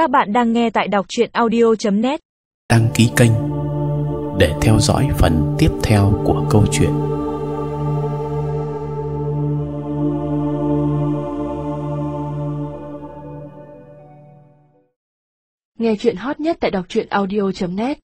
Các bạn đang nghe tại đọc chuyện audio.net đăng ký kênh để theo dõi phần tiếp theo của câu chuyện. Nghe chuyện hot nhất tại đọc truyện audio.net